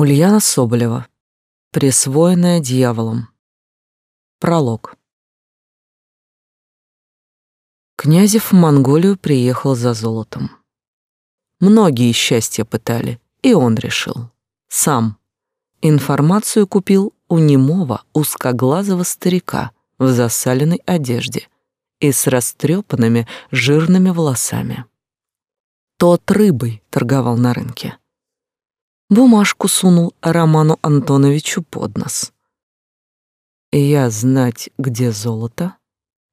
Ульяна Соболева. Присвоенная дьяволом. Пролог. Князев в Монголию приехал за золотом. Многие счастья пытали, и он решил. Сам. Информацию купил у немого узкоглазого старика в засаленной одежде и с растрепанными жирными волосами. Тот рыбой торговал на рынке. Бумажку сунул Роману Антоновичу под нос. Я знать, где золото,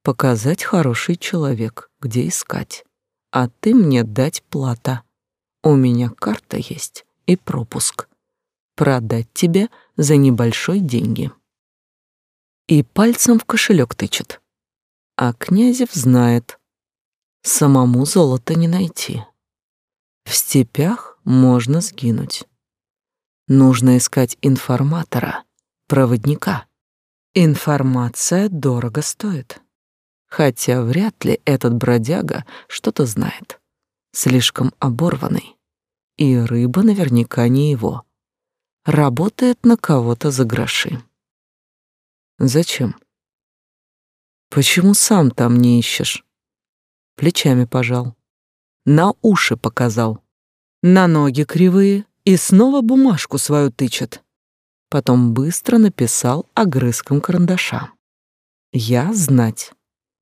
показать хороший человек, где искать, а ты мне дать плата. У меня карта есть и пропуск. Продать тебе за небольшой деньги. И пальцем в кошелек тычет. А Князев знает, самому золото не найти. В степях можно сгинуть. Нужно искать информатора, проводника. Информация дорого стоит. Хотя вряд ли этот бродяга что-то знает. Слишком оборванный. И рыба наверняка не его. Работает на кого-то за гроши. Зачем? Почему сам там не ищешь? Плечами пожал на уши показал, на ноги кривые и снова бумажку свою тычет. Потом быстро написал огрызком карандаша. Я знать,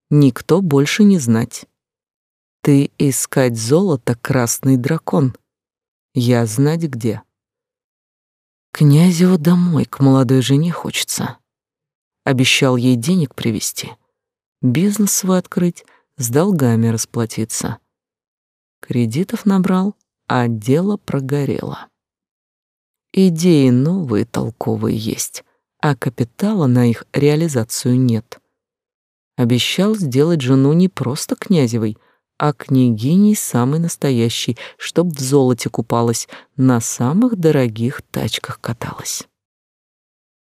никто больше не знать. Ты искать золото, красный дракон. Я знать где. Князеву домой к молодой жене хочется. Обещал ей денег привезти, бизнес свой открыть, с долгами расплатиться. Кредитов набрал, а дело прогорело. Идеи новые толковые есть, а капитала на их реализацию нет. Обещал сделать жену не просто князевой, а княгиней самой настоящей, чтоб в золоте купалась, на самых дорогих тачках каталась.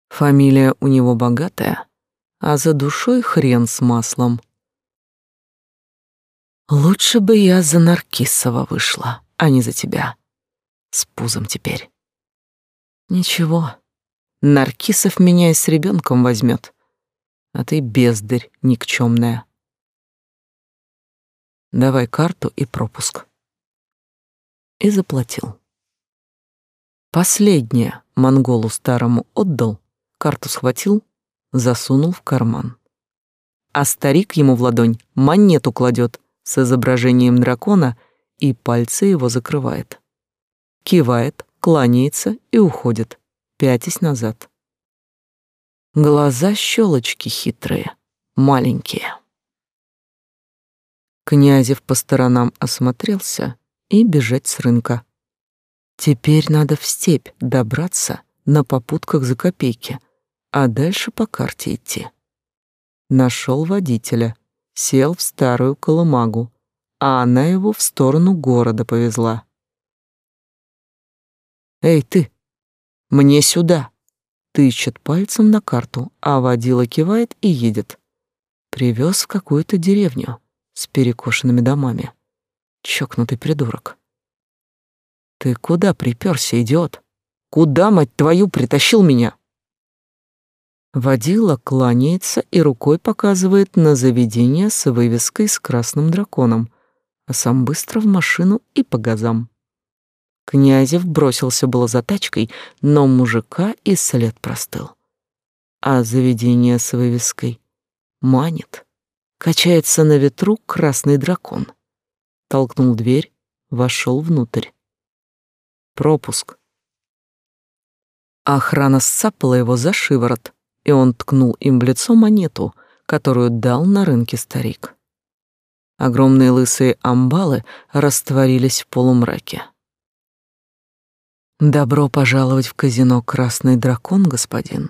Фамилия у него богатая, а за душой хрен с маслом — Лучше бы я за Наркисова вышла, а не за тебя. С пузом теперь. Ничего, Наркисов меня и с ребенком возьмет, а ты бездарь никчемная. Давай карту и пропуск. И заплатил. Последнее монголу старому отдал, карту схватил, засунул в карман. А старик ему в ладонь монету кладет — с изображением дракона и пальцы его закрывает. Кивает, кланяется и уходит, пятясь назад. Глаза щелочки хитрые, маленькие. Князев по сторонам осмотрелся и бежать с рынка. Теперь надо в степь добраться на попутках за копейки, а дальше по карте идти. Нашел водителя, сел в старую колымагу, а она его в сторону города повезла. «Эй, ты! Мне сюда!» Тычет пальцем на карту, а водила кивает и едет. Привез в какую-то деревню с перекошенными домами. Чокнутый придурок. «Ты куда приперся, идиот? Куда, мать твою, притащил меня?» Водила кланяется и рукой показывает на заведение с вывеской с красным драконом, а сам быстро в машину и по газам. Князев бросился было за тачкой, но мужика и след простыл. А заведение с вывеской манит. Качается на ветру красный дракон. Толкнул дверь, вошел внутрь. Пропуск. Охрана сцапала его за шиворот, и он ткнул им в лицо монету, которую дал на рынке старик. Огромные лысые амбалы растворились в полумраке. «Добро пожаловать в казино «Красный дракон», господин».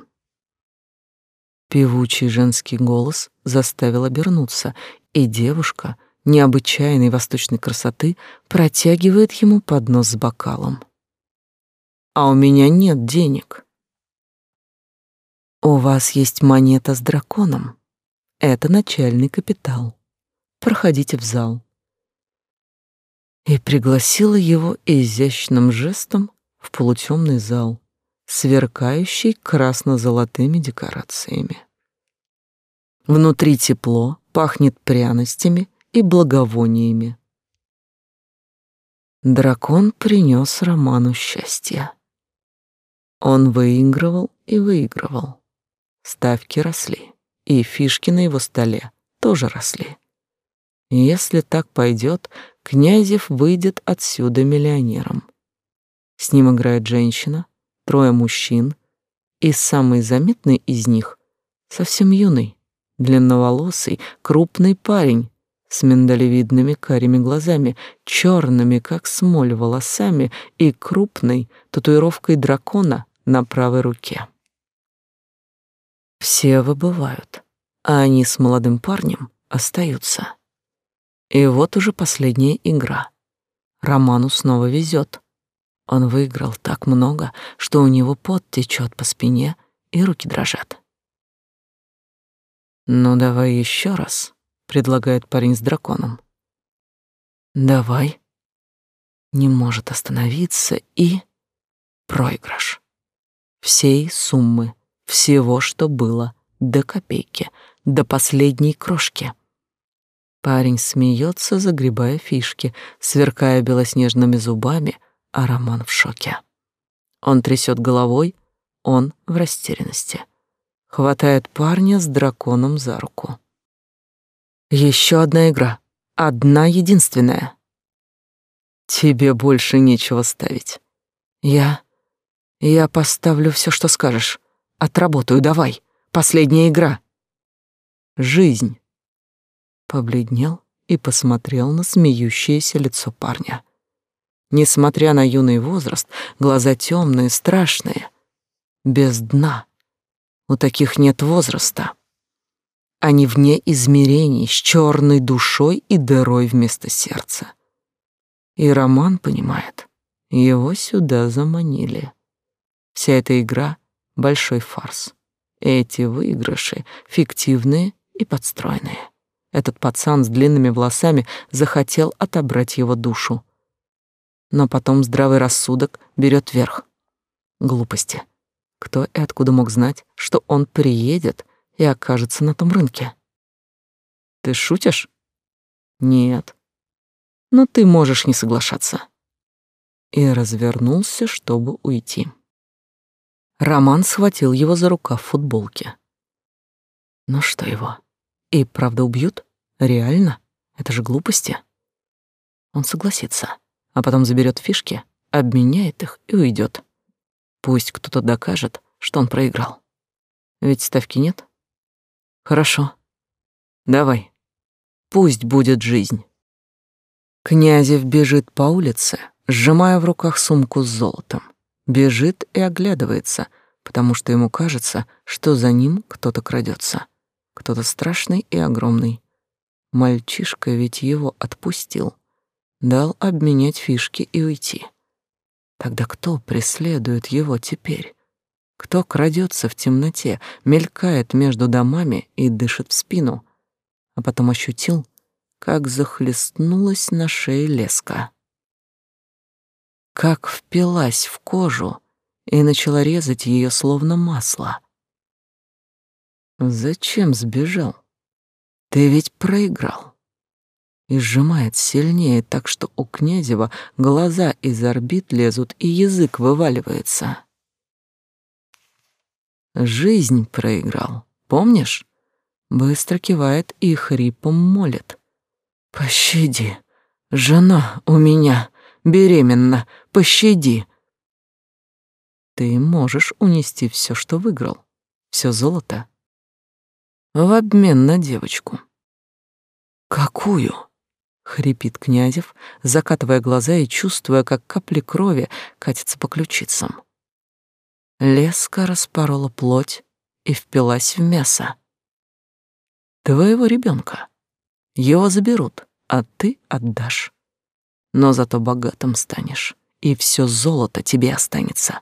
Певучий женский голос заставил обернуться, и девушка необычайной восточной красоты протягивает ему поднос с бокалом. «А у меня нет денег», у вас есть монета с драконом. Это начальный капитал. Проходите в зал. И пригласила его изящным жестом в полутемный зал, сверкающий красно-золотыми декорациями. Внутри тепло, пахнет пряностями и благовониями. Дракон принес Роману счастье. Он выигрывал и выигрывал. Ставки росли, и фишки на его столе тоже росли. Если так пойдет, Князев выйдет отсюда миллионером. С ним играет женщина, трое мужчин, и самый заметный из них совсем юный, длинноволосый, крупный парень с миндалевидными карими глазами, черными, как смоль, волосами и крупной татуировкой дракона на правой руке. Все выбывают, а они с молодым парнем остаются. И вот уже последняя игра. Роману снова везет. Он выиграл так много, что у него пот течет по спине и руки дрожат. «Ну, давай еще раз», — предлагает парень с драконом. «Давай». Не может остановиться и... Проигрыш. Всей суммы, всего, что было, до копейки, до последней крошки. Парень смеется, загребая фишки, сверкая белоснежными зубами, а Роман в шоке. Он трясет головой, он в растерянности хватает парня с драконом за руку. Еще одна игра, одна единственная. Тебе больше нечего ставить. Я... Я поставлю все, что скажешь. Отработаю, давай. Последняя игра. Жизнь. Побледнел и посмотрел на смеющееся лицо парня. Несмотря на юный возраст, глаза темные, страшные, без дна. У таких нет возраста. Они вне измерений, с черной душой и дырой вместо сердца. И Роман понимает, его сюда заманили. Вся эта игра — большой фарс. Эти выигрыши фиктивные и подстроенные. Этот пацан с длинными волосами захотел отобрать его душу. Но потом здравый рассудок берет верх. Глупости. Кто и откуда мог знать, что он приедет и окажется на том рынке? Ты шутишь? Нет. Но ты можешь не соглашаться. И развернулся, чтобы уйти. Роман схватил его за рукав футболки. Ну что его? И правда убьют? Реально? Это же глупости. Он согласится, а потом заберет фишки, обменяет их и уйдет. Пусть кто-то докажет, что он проиграл. Ведь ставки нет. Хорошо. Давай. Пусть будет жизнь. Князев бежит по улице, сжимая в руках сумку с золотом. Бежит и оглядывается, потому что ему кажется, что за ним кто-то крадется. Кто-то страшный и огромный. Мальчишка ведь его отпустил. Дал обменять фишки и уйти. Тогда кто преследует его теперь? Кто крадется в темноте, мелькает между домами и дышит в спину? А потом ощутил, как захлестнулась на шее леска. Как впилась в кожу и начала резать ее словно масло. Зачем сбежал? Ты ведь проиграл и сжимает сильнее, так что у Князева глаза из орбит лезут и язык вываливается. Жизнь проиграл, помнишь? Быстро кивает и хрипом молит. «Пощади, жена у меня беременна, пощади!» Ты можешь унести все, что выиграл, все золото, в обмен на девочку. Какую? Хрипит Князев, закатывая глаза и чувствуя, как капли крови катятся по ключицам. Леска распорола плоть и впилась в мясо. Твоего ребенка. Его заберут, а ты отдашь. Но зато богатым станешь, и все золото тебе останется.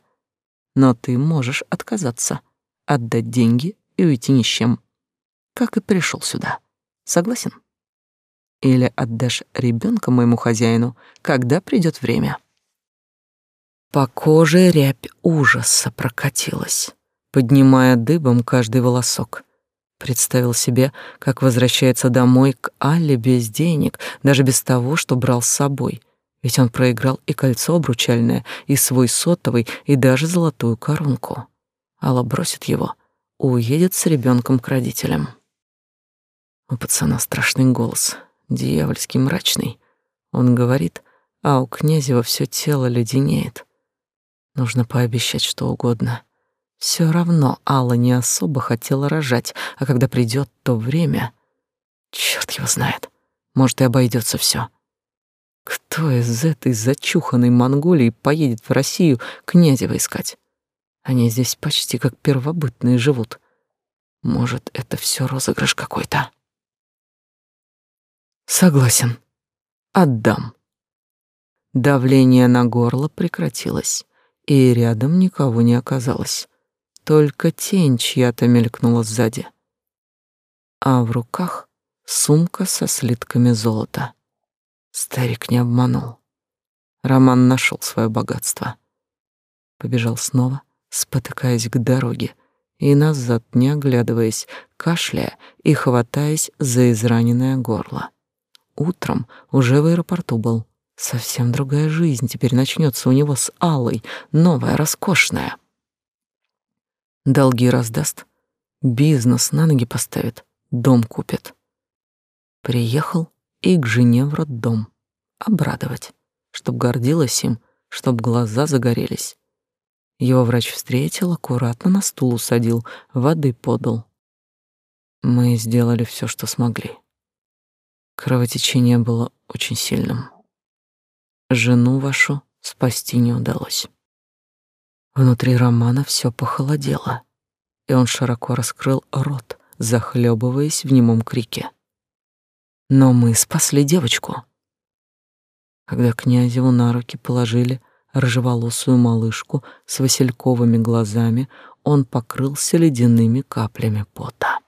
Но ты можешь отказаться, отдать деньги и уйти ни с чем, как и пришел сюда. Согласен? Или отдашь ребенка моему хозяину, когда придет время. По коже рябь ужаса прокатилась, поднимая дыбом каждый волосок. Представил себе, как возвращается домой к Алле без денег, даже без того, что брал с собой. Ведь он проиграл и кольцо обручальное, и свой сотовый, и даже золотую коронку. Алла бросит его, уедет с ребенком к родителям. У пацана страшный голос, дьявольский мрачный. Он говорит, а у Князева все тело леденеет. Нужно пообещать что угодно — все равно Алла не особо хотела рожать, а когда придет то время, черт его знает, может и обойдется все. Кто из этой зачуханной Монголии поедет в Россию князева искать? Они здесь почти как первобытные живут. Может, это все розыгрыш какой-то? Согласен. Отдам. Давление на горло прекратилось, и рядом никого не оказалось. Только тень чья-то мелькнула сзади. А в руках сумка со слитками золота. Старик не обманул. Роман нашел свое богатство. Побежал снова, спотыкаясь к дороге, и назад, не оглядываясь, кашляя и хватаясь за израненное горло. Утром уже в аэропорту был. Совсем другая жизнь теперь начнется у него с Аллой, новая, роскошная. Долги раздаст, бизнес на ноги поставит, дом купит. Приехал и к жене в роддом. Обрадовать, чтоб гордилась им, чтоб глаза загорелись. Его врач встретил, аккуратно на стул усадил, воды подал. Мы сделали все, что смогли. Кровотечение было очень сильным. Жену вашу спасти не удалось. Внутри Романа все похолодело, и он широко раскрыл рот, захлебываясь в немом крике. Но мы спасли девочку. Когда князеву на руки положили рыжеволосую малышку с васильковыми глазами, он покрылся ледяными каплями пота.